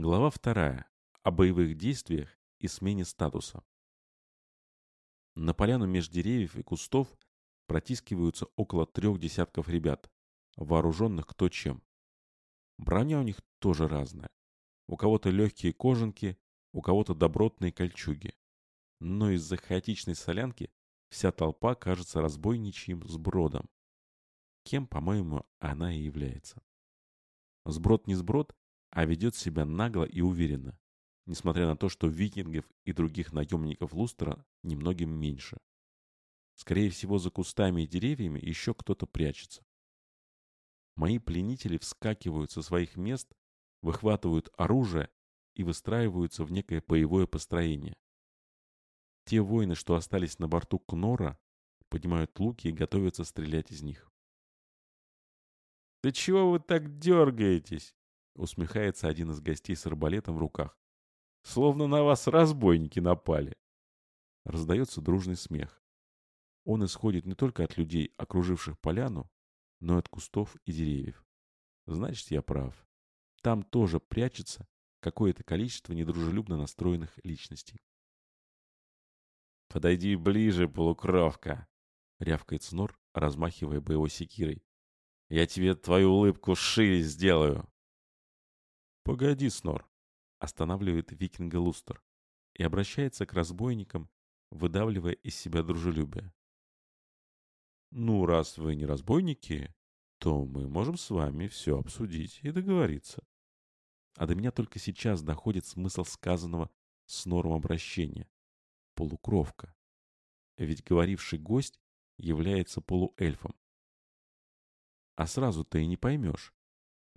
Глава вторая. О боевых действиях и смене статуса. На поляну меж деревьев и кустов протискиваются около трех десятков ребят, вооруженных кто чем. Броня у них тоже разная. У кого-то легкие кожанки, у кого-то добротные кольчуги. Но из-за хаотичной солянки вся толпа кажется разбойничьим сбродом. Кем, по-моему, она и является. Сброд не сброд, а ведет себя нагло и уверенно, несмотря на то, что викингов и других наемников Лустера немногим меньше. Скорее всего, за кустами и деревьями еще кто-то прячется. Мои пленители вскакивают со своих мест, выхватывают оружие и выстраиваются в некое боевое построение. Те воины, что остались на борту Кнора, поднимают луки и готовятся стрелять из них. «Да чего вы так дергаетесь?» Усмехается один из гостей с арбалетом в руках. Словно на вас разбойники напали. Раздается дружный смех. Он исходит не только от людей, окруживших поляну, но и от кустов и деревьев. Значит, я прав. Там тоже прячется какое-то количество недружелюбно настроенных личностей. «Подойди ближе, полукровка!» — рявкает Снор, размахивая боевой секирой. «Я тебе твою улыбку шире сделаю!» «Погоди, Снор!» — останавливает викинга Лустер и обращается к разбойникам, выдавливая из себя дружелюбие. «Ну, раз вы не разбойники, то мы можем с вами все обсудить и договориться». А до меня только сейчас доходит смысл сказанного с норм обращения. Полукровка. Ведь говоривший гость является полуэльфом. А сразу ты и не поймешь,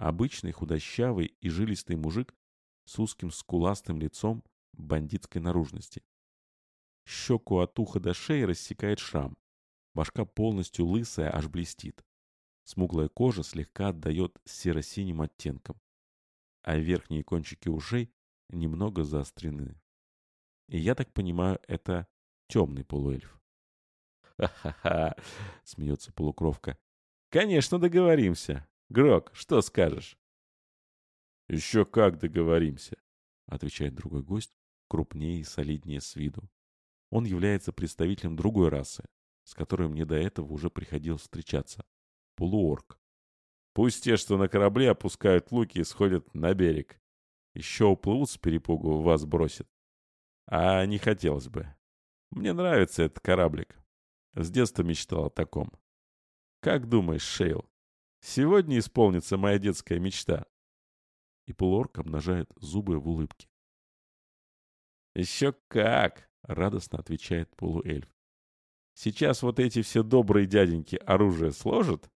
Обычный худощавый и жилистый мужик с узким скуластым лицом бандитской наружности. Щеку от уха до шеи рассекает шрам. Башка полностью лысая, аж блестит. Смуглая кожа слегка отдает серо-синим оттенком. А верхние кончики ушей немного заострены. И я так понимаю, это темный полуэльф. «Ха-ха-ха!» — смеется полукровка. «Конечно договоримся. Грок, что скажешь? Еще как договоримся, отвечает другой гость, крупнее и солиднее с виду. Он является представителем другой расы, с которой мне до этого уже приходилось встречаться. Полуорк. Пусть те, что на корабле опускают луки и сходят на берег. Еще уплывут с перепугу, вас бросят. А не хотелось бы. Мне нравится этот кораблик. С детства мечтал о таком. Как думаешь, Шейл, Сегодня исполнится моя детская мечта. И полуорк обнажает зубы в улыбке. Еще как! Радостно отвечает полуэльф. Сейчас вот эти все добрые дяденьки оружие сложат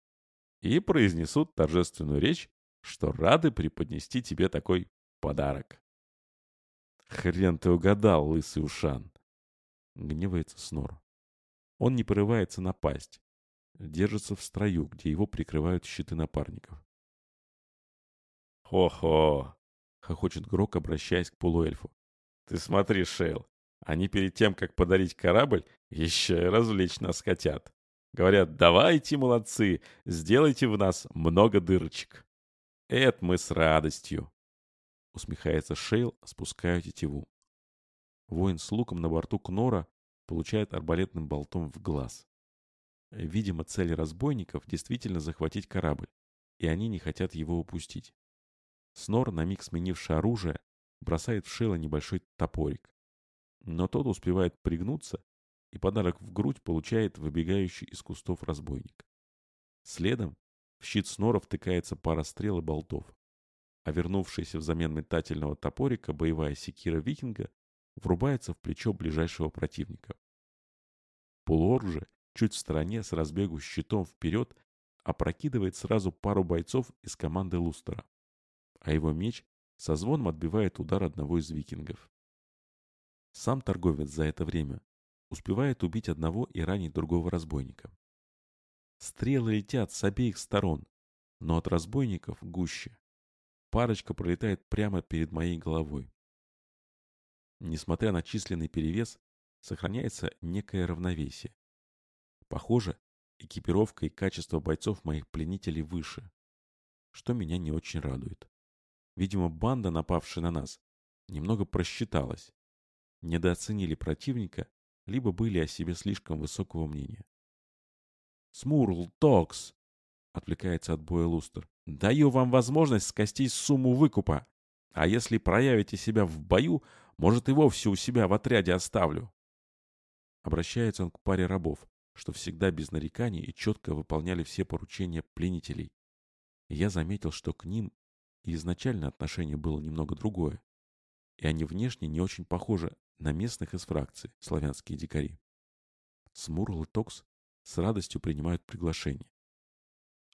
и произнесут торжественную речь, что рады преподнести тебе такой подарок. Хрен ты угадал, лысый ушан. Гневается Снор. Он не порывается напасть, держится в строю, где его прикрывают щиты напарников. «Хо-хо!» — хохочет Грок, обращаясь к полуэльфу. «Ты смотри, Шейл, они перед тем, как подарить корабль, еще и развлечь нас хотят. Говорят, давайте, молодцы, сделайте в нас много дырочек. Это мы с радостью!» Усмехается Шейл, спуская тетиву. Воин с луком на борту Кнора получает арбалетным болтом в глаз. Видимо, цель разбойников действительно захватить корабль, и они не хотят его упустить. Снор, на миг сменивший оружие, бросает в Шейла небольшой топорик. Но тот успевает пригнуться, и подарок в грудь получает выбегающий из кустов разбойник. Следом в щит Снора втыкается пара стрел и болтов, а вернувшаяся взамен метательного топорика боевая секира викинга врубается в плечо ближайшего противника. Полуор же чуть в стороне с разбегу щитом вперед опрокидывает сразу пару бойцов из команды Лустера, а его меч со звоном отбивает удар одного из викингов. Сам торговец за это время успевает убить одного и ранить другого разбойника. Стрелы летят с обеих сторон, но от разбойников гуще. Парочка пролетает прямо перед моей головой. Несмотря на численный перевес, сохраняется некое равновесие. Похоже, экипировка и качество бойцов моих пленителей выше, что меня не очень радует. Видимо, банда, напавшая на нас, немного просчиталась. Недооценили противника, либо были о себе слишком высокого мнения. «Смурл, Токс!» — отвлекается от боя Лустер. «Даю вам возможность скостить сумму выкупа, а если проявите себя в бою, может и вовсе у себя в отряде оставлю». Обращается он к паре рабов, что всегда без нареканий и четко выполняли все поручения пленителей. Я заметил, что к ним изначально отношение было немного другое, и они внешне не очень похожи на местных из фракции, славянские дикари. Смурл и Токс с радостью принимают приглашение.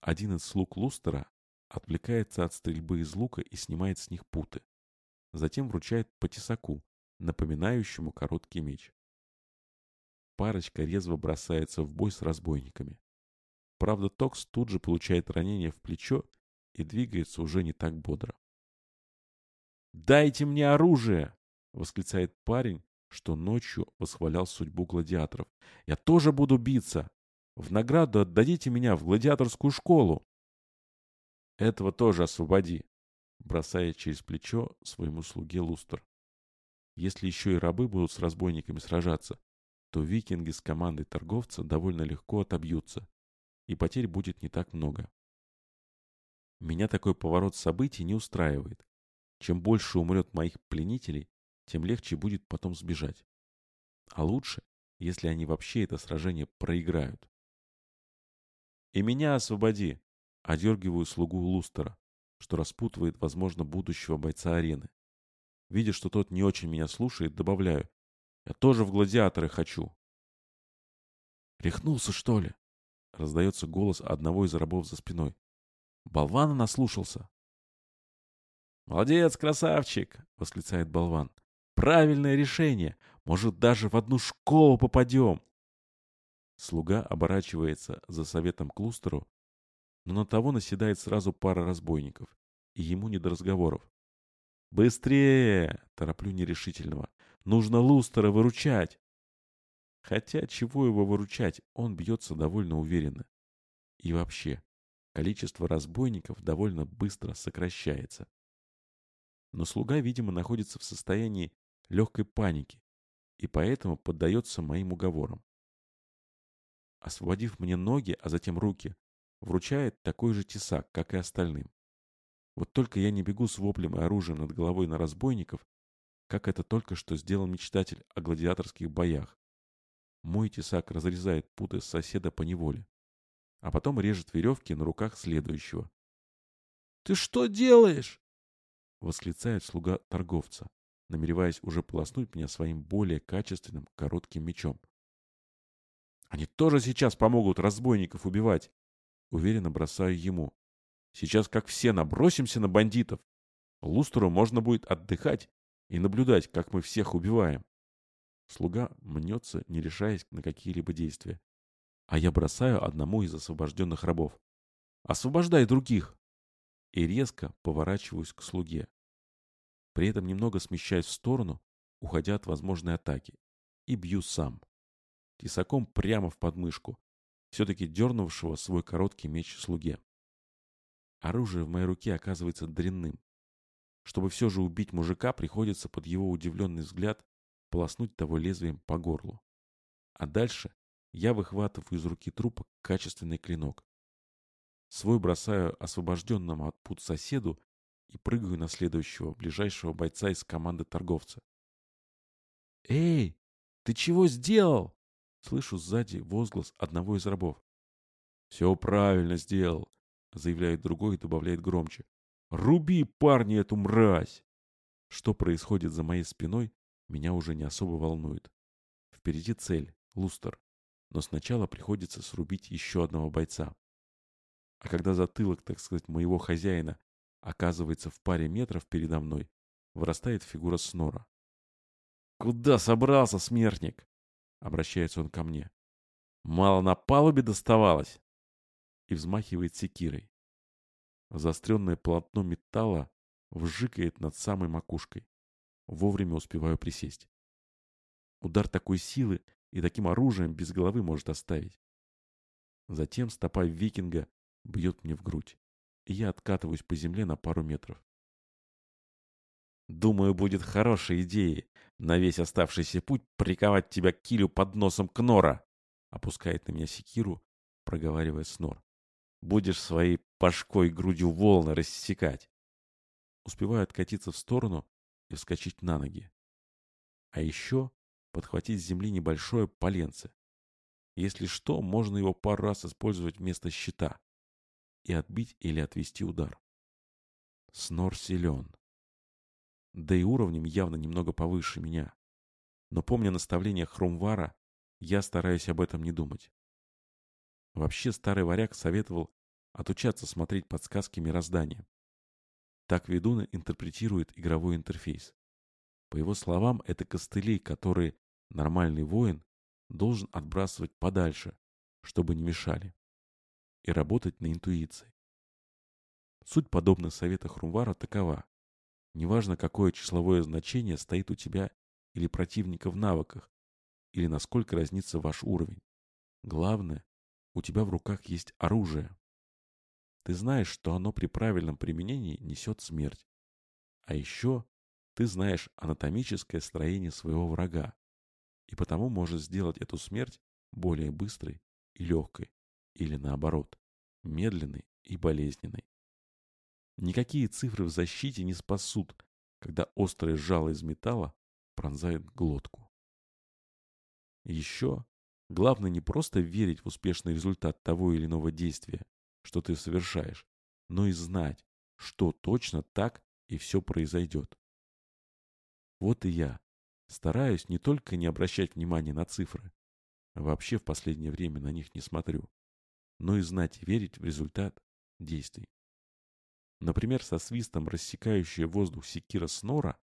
Один из слуг Лустера отвлекается от стрельбы из лука и снимает с них путы. Затем вручает по тесаку, напоминающему короткий меч. Парочка резво бросается в бой с разбойниками. Правда, Токс тут же получает ранение в плечо и двигается уже не так бодро. «Дайте мне оружие!» — восклицает парень, что ночью восхвалял судьбу гладиаторов. «Я тоже буду биться! В награду отдадите меня в гладиаторскую школу!» «Этого тоже освободи!» — бросает через плечо своему слуге Лустер. Если еще и рабы будут с разбойниками сражаться, то викинги с командой торговца довольно легко отобьются, и потерь будет не так много. Меня такой поворот событий не устраивает. Чем больше умрет моих пленителей, тем легче будет потом сбежать. А лучше, если они вообще это сражение проиграют. «И меня освободи!» — одергиваю слугу Лустера, что распутывает, возможно, будущего бойца арены. Видя, что тот не очень меня слушает, добавляю. «Я тоже в гладиаторы хочу!» «Рехнулся, что ли?» — раздается голос одного из рабов за спиной. «Болвана наслушался!» «Молодец, красавчик!» — восклицает болван. «Правильное решение! Может, даже в одну школу попадем!» Слуга оборачивается за советом к Лустеру, но на того наседает сразу пара разбойников, и ему не до разговоров. «Быстрее!» — тороплю нерешительного. «Нужно Лустера выручать!» Хотя, чего его выручать, он бьется довольно уверенно. И вообще, количество разбойников довольно быстро сокращается. Но слуга, видимо, находится в состоянии легкой паники и поэтому поддается моим уговорам. Освободив мне ноги, а затем руки, вручает такой же тесак, как и остальным. Вот только я не бегу с воплем и оружием над головой на разбойников, как это только что сделал мечтатель о гладиаторских боях. Мой тесак разрезает путы соседа по неволе, а потом режет веревки на руках следующего. «Ты что делаешь?» — восклицает слуга торговца, намереваясь уже полоснуть меня своим более качественным коротким мечом. «Они тоже сейчас помогут разбойников убивать!» Уверенно бросаю ему. «Сейчас как все набросимся на бандитов! Лустеру можно будет отдыхать и наблюдать, как мы всех убиваем!» Слуга мнется, не решаясь на какие-либо действия. А я бросаю одному из освобожденных рабов. «Освобождай других!» и резко поворачиваюсь к слуге. При этом немного смещаюсь в сторону, уходя от возможной атаки, и бью сам. Тесаком прямо в подмышку, все-таки дернувшего свой короткий меч слуге. Оружие в моей руке оказывается дрянным. Чтобы все же убить мужика, приходится под его удивленный взгляд полоснуть того лезвием по горлу. А дальше я выхватываю из руки трупа качественный клинок. Свой бросаю освобожденному от пут соседу и прыгаю на следующего, ближайшего бойца из команды торговца. «Эй, ты чего сделал?» Слышу сзади возглас одного из рабов. «Все правильно сделал», — заявляет другой и добавляет громче. «Руби, парни, эту мразь!» Что происходит за моей спиной, меня уже не особо волнует. Впереди цель — Лустер. Но сначала приходится срубить еще одного бойца. А когда затылок, так сказать, моего хозяина оказывается в паре метров передо мной, вырастает фигура Снора. «Куда собрался, смертник?» — обращается он ко мне. «Мало на палубе доставалось?» И взмахивает секирой. Заостренное полотно металла вжикает над самой макушкой. Вовремя успеваю присесть. Удар такой силы и таким оружием без головы может оставить. Затем стопа викинга бьет мне в грудь, и я откатываюсь по земле на пару метров. Думаю, будет хорошей идеей на весь оставшийся путь приковать тебя к килю под носом Кнора. Опускает на меня секиру, проговаривая снор. Будешь своей пашкой грудью волны рассекать. Успеваю откатиться в сторону и вскочить на ноги. А еще подхватить с земли небольшое поленце. Если что, можно его пару раз использовать вместо щита и отбить или отвести удар. Снор силен. Да и уровнем явно немного повыше меня. Но помня наставление Хрумвара, я стараюсь об этом не думать. Вообще старый варяг советовал отучаться смотреть подсказки мироздания. Так ведун интерпретирует игровой интерфейс. По его словам, это костыли, которые нормальный воин должен отбрасывать подальше, чтобы не мешали, и работать на интуиции. Суть подобных советов Хрумвара такова. Неважно, какое числовое значение стоит у тебя или противника в навыках, или насколько разнится ваш уровень. Главное, у тебя в руках есть оружие. Ты знаешь, что оно при правильном применении несет смерть. А еще ты знаешь анатомическое строение своего врага, и потому можешь сделать эту смерть более быстрой и легкой, или наоборот, медленной и болезненной. Никакие цифры в защите не спасут, когда острое жало из металла пронзает глотку. Еще главное не просто верить в успешный результат того или иного действия, что ты совершаешь, но и знать, что точно так и все произойдет. Вот и я стараюсь не только не обращать внимания на цифры, вообще в последнее время на них не смотрю, но и знать и верить в результат действий. Например, со свистом рассекающая воздух секира Снора,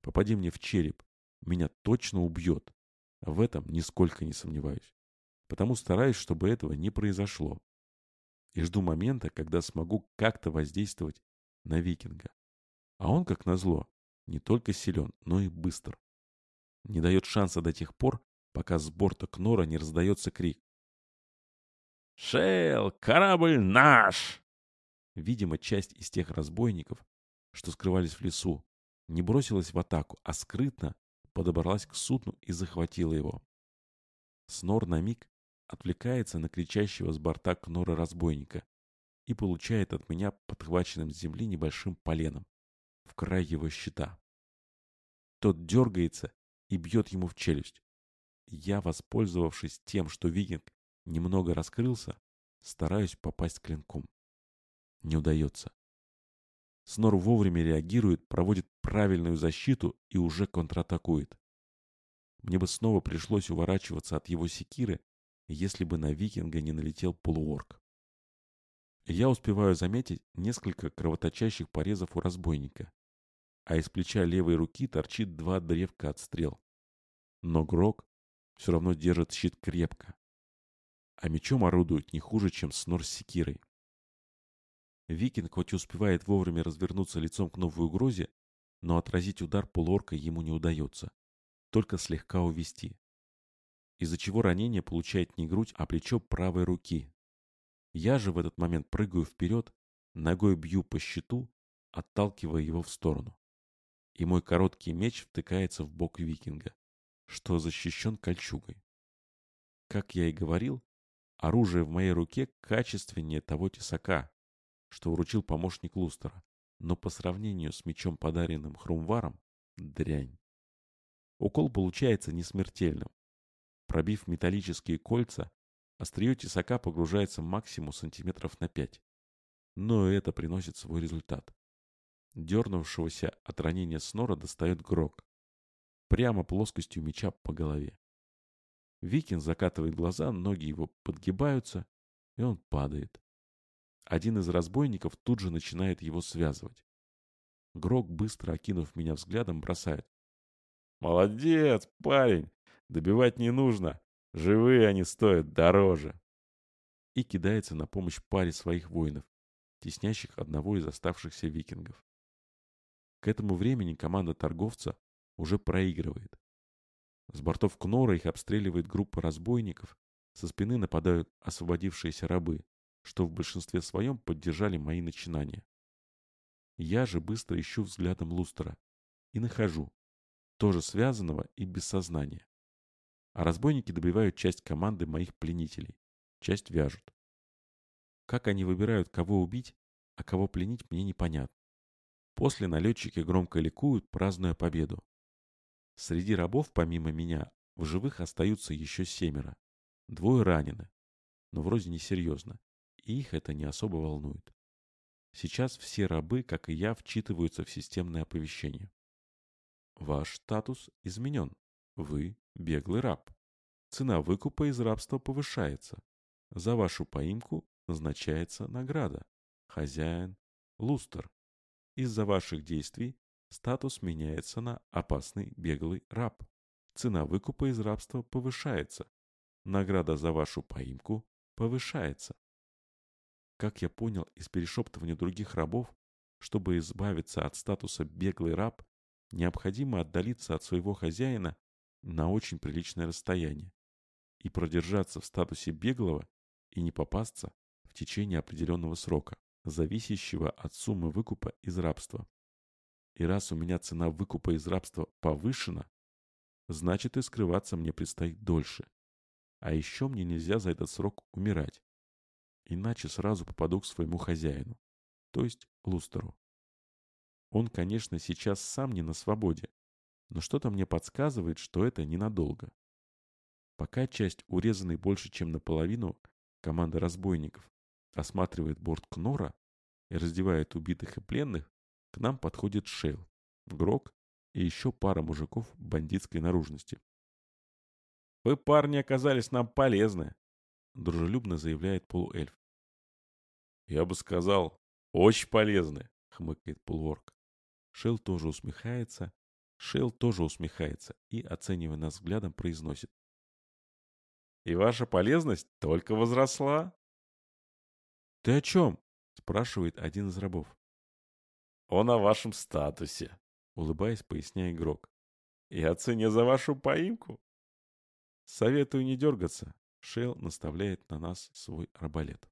попади мне в череп, меня точно убьет. В этом нисколько не сомневаюсь. Потому стараюсь, чтобы этого не произошло. И жду момента, когда смогу как-то воздействовать на викинга. А он, как назло, не только силен, но и быстр. Не дает шанса до тех пор, пока с борта Кнора не раздается крик. «Шейл, корабль наш!» Видимо, часть из тех разбойников, что скрывались в лесу, не бросилась в атаку, а скрытно подобралась к судну и захватила его. Снор на миг отвлекается на кричащего с борта Кнора разбойника и получает от меня подхваченным с земли небольшим поленом в край его щита. Тот дергается и бьет ему в челюсть. Я, воспользовавшись тем, что викинг немного раскрылся, стараюсь попасть клинком. Не удается. Снор вовремя реагирует, проводит правильную защиту и уже контратакует. Мне бы снова пришлось уворачиваться от его секиры, если бы на викинга не налетел полуорк. Я успеваю заметить несколько кровоточащих порезов у разбойника, а из плеча левой руки торчит два древка от стрел. Но Грок все равно держит щит крепко, а мечом орудует не хуже, чем снор с секирой. Викинг хоть успевает вовремя развернуться лицом к новой угрозе, но отразить удар полуорка ему не удается, только слегка увести. Из-за чего ранение получает не грудь, а плечо правой руки. Я же в этот момент прыгаю вперед, ногой бью по щиту, отталкивая его в сторону. И мой короткий меч втыкается в бок викинга, что защищен кольчугой. Как я и говорил, оружие в моей руке качественнее того тесака, что вручил помощник Лустера, но по сравнению с мечом, подаренным Хрумваром, дрянь. Укол получается несмертельным. Пробив металлические кольца, острие тесака погружается максимум сантиметров на 5. Но это приносит свой результат. Дернувшегося от ранения снора достает Грок. Прямо плоскостью меча по голове. Викин закатывает глаза, ноги его подгибаются, и он падает. Один из разбойников тут же начинает его связывать. Грок, быстро окинув меня взглядом, бросает. «Молодец, парень! Добивать не нужно. Живые они стоят дороже!» И кидается на помощь паре своих воинов, теснящих одного из оставшихся викингов. К этому времени команда торговца уже проигрывает. С бортов Кнора их обстреливает группа разбойников, со спины нападают освободившиеся рабы, что в большинстве своем поддержали мои начинания. Я же быстро ищу взглядом Лустера, и нахожу, тоже связанного и без сознания. А разбойники добивают часть команды моих пленителей, часть вяжут. Как они выбирают, кого убить, а кого пленить, мне непонятно. После налетчики громко ликуют, празднуя победу. Среди рабов, помимо меня, в живых остаются еще семеро. Двое ранены, но вроде несерьезно, их это не особо волнует. Сейчас все рабы, как и я, вчитываются в системное оповещение. Ваш статус изменен. Вы беглый раб. Цена выкупа из рабства повышается. За вашу поимку назначается награда. Хозяин – Лустер. Из-за ваших действий статус меняется на опасный беглый раб. Цена выкупа из рабства повышается. Награда за вашу поимку повышается. Как я понял из перешептывания других рабов, чтобы избавиться от статуса «беглый раб», необходимо отдалиться от своего хозяина на очень приличное расстояние и продержаться в статусе беглого и не попасться в течение определенного срока, зависящего от суммы выкупа из рабства. И раз у меня цена выкупа из рабства повышена, значит и скрываться мне предстоит дольше. А еще мне нельзя за этот срок умирать иначе сразу попаду к своему хозяину, то есть Лустеру. Он, конечно, сейчас сам не на свободе, но что-то мне подсказывает, что это ненадолго. Пока часть, урезанной больше, чем наполовину, команда разбойников осматривает борт Кнора и раздевает убитых и пленных, к нам подходит Шейл, Грок и еще пара мужиков бандитской наружности. «Вы, парни, оказались нам полезны», — дружелюбно заявляет полуэльф. «Я бы сказал, очень полезны», — хмыкает полуорк. Шел тоже усмехается, Шел тоже усмехается и, оценивая нас взглядом, произносит. «И ваша полезность только возросла?» «Ты о чем?» — спрашивает один из рабов. «Он о вашем статусе», — улыбаясь, поясняет игрок. «И о цене за вашу поимку». «Советую не дергаться», — Шел наставляет на нас свой арбалет.